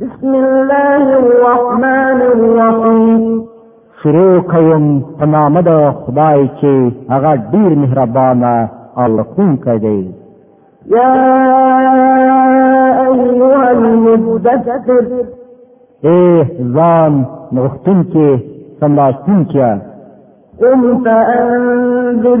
بسم الله الرحمن الرحیم شروع کوم په نام د خدای چې هغه ډیر مهربان او رحمونکی دی یا ایها المدثر اے ځان نغښتون کې سملاستون کې قم فانذر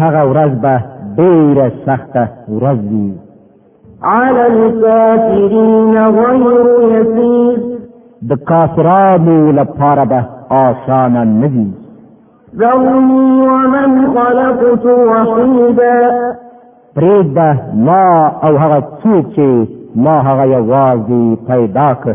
هغه ورځ به ډیره سخته ورځ وي على الكافرين غير يسير د کافرانو لپاره به آسانه نه وي ذرني ومن خلقت وحيدا پرېږده ما او هغه څوک چې ما هغه یوازې پیدا کړ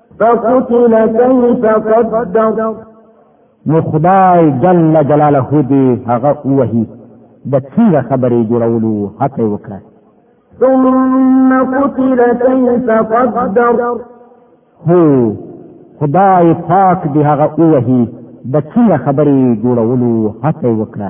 فقتل كيف قدر نو خدای جل جلاله دې هغه وهي د څنګه خبرې جوړولو هڅه وکړه ثم قتل كيف قدر هو خدای پاک دې هغه وهي د څنګه خبرې جوړولو هڅه وکړه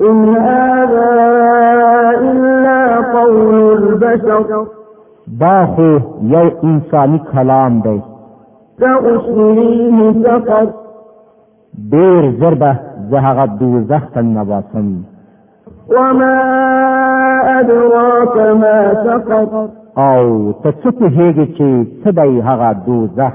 ان هذا الا قول البشر دا خو یو انساني کلام دی سأصليه سقر ډیر زر به زه هغه دوزخ ته ننباسم وما أدراك ما سقر او ته څه پوهېږې چې څه دی هغه دوزخ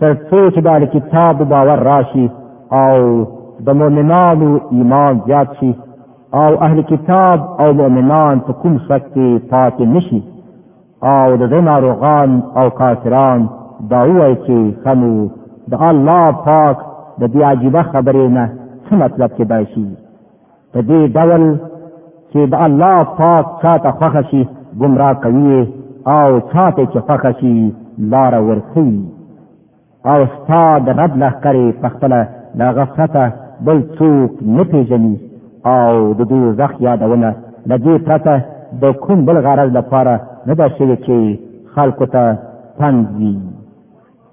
تر څو چې د کتاب باور راشي او د مؤمنانو ایمان زیات شي او اهل کتاب او مؤمنان په کوم شک کې پاتې نشي او د دې ناروغان او کافران دا وایي چې خمو د الله پاک د دې عجیبه خبرې نه څه مطلب کېدای شي په دې ډول چې د الله پاک چاته خوښ شي گمراه کوي او چاته چې خوښ شي لار ورخي او ستا د رب لخرې په خپل د غفلته بل څوک نه پیژني او د دوزخ یادونه د دې پرته د کوم بل غرض لپاره نه ده شوې چې خلکو ته پند وي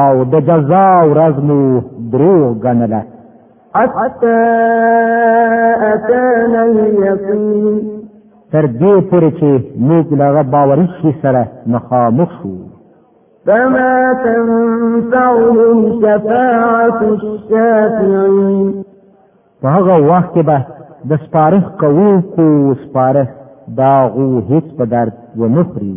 او د جزا ورځ مو درو غنله حتى أتانا اليقين تر دې پورې چې موږ لغه باوري شي سره مخامخ شو فما تنفعهم شفاعة الشافعين په هغه وخت کې به د سپارښت کوونکو سپارښت دا غو هیڅ په درد و نخري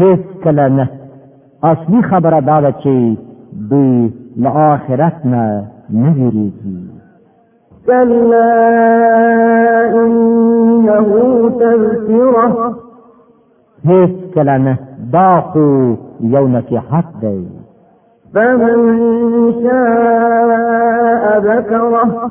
هیڅ کله نه اصلي خبره دا ده چې دوی له آخرت نه نه ویریږي کلا انه تذکره هیڅ کله نه دا خو یو نصیحت دی فمن شاء ذکره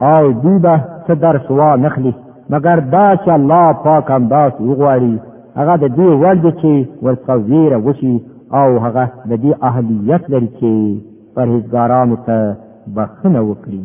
او دوی به څه درس وا نخلي مګر دا چې الله پاک هم داس وغواړي هغه د دې وړ دی چې ورڅخه ویره وشي او هغه د دې اهلیت لري چې پرهیزګارانو ته بخښنه وکړي